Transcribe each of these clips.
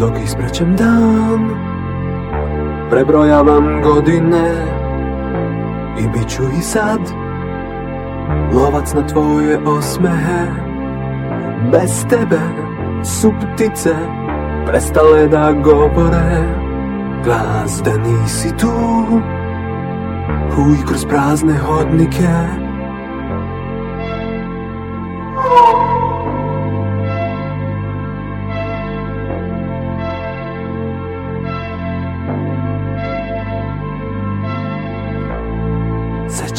Dok ispraćam dan Prebrojavam godine I bit ću i sad Lovac na tvoje osmehe. Bez tebe su ptice Prestale da govore Glas da nisi tu Huj kroz prazne hodnike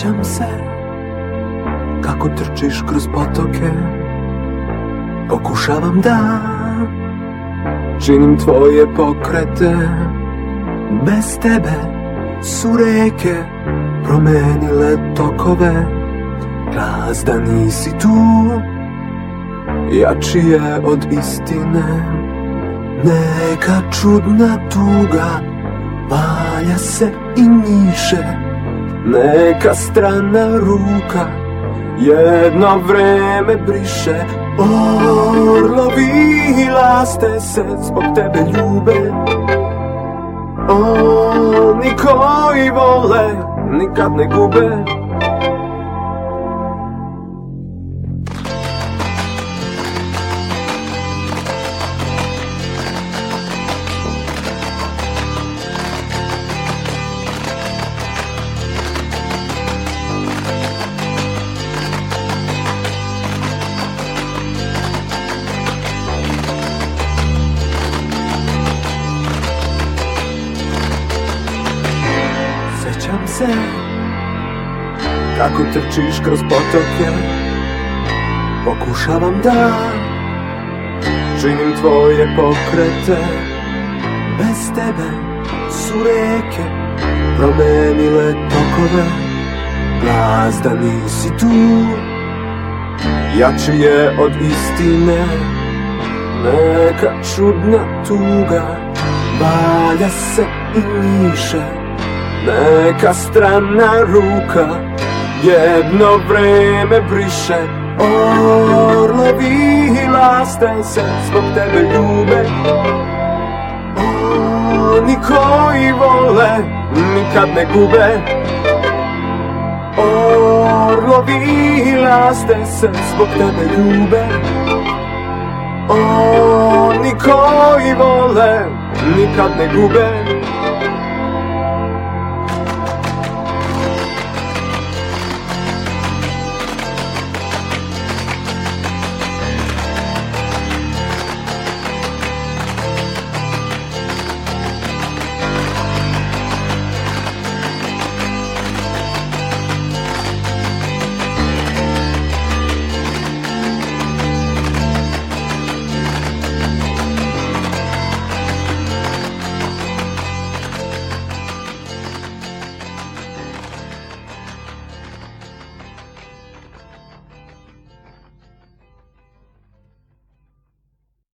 Sećam se Kako trčiš kroz potoke. Pokušavam da Činim tvoje pokrete. Bez tebe su reke Promenile tokove. Glas da nisi tu Jači je od istine. Neka čudna tuga Valja se i njiše Neka strana ruka jedno vreme briše Orlovi laste se zbog tebe ljube. Oni koji vole nikad ne gube se. Kako trčiš kroz potoke Pokušavam da Činim tvoje pokrete. Bez tebe su reke Promenile tokove Glas da nisi tu. Jači je od istine Neka čudna tuga Valja se i njiše Neka strana ruka jedno vreme briše. Orlovi laste se zbog tebe ljube. Oni koji vole nikad ne gube. Orlovi laste se zbog tebe ljube. Oni koji vole nikad ne gube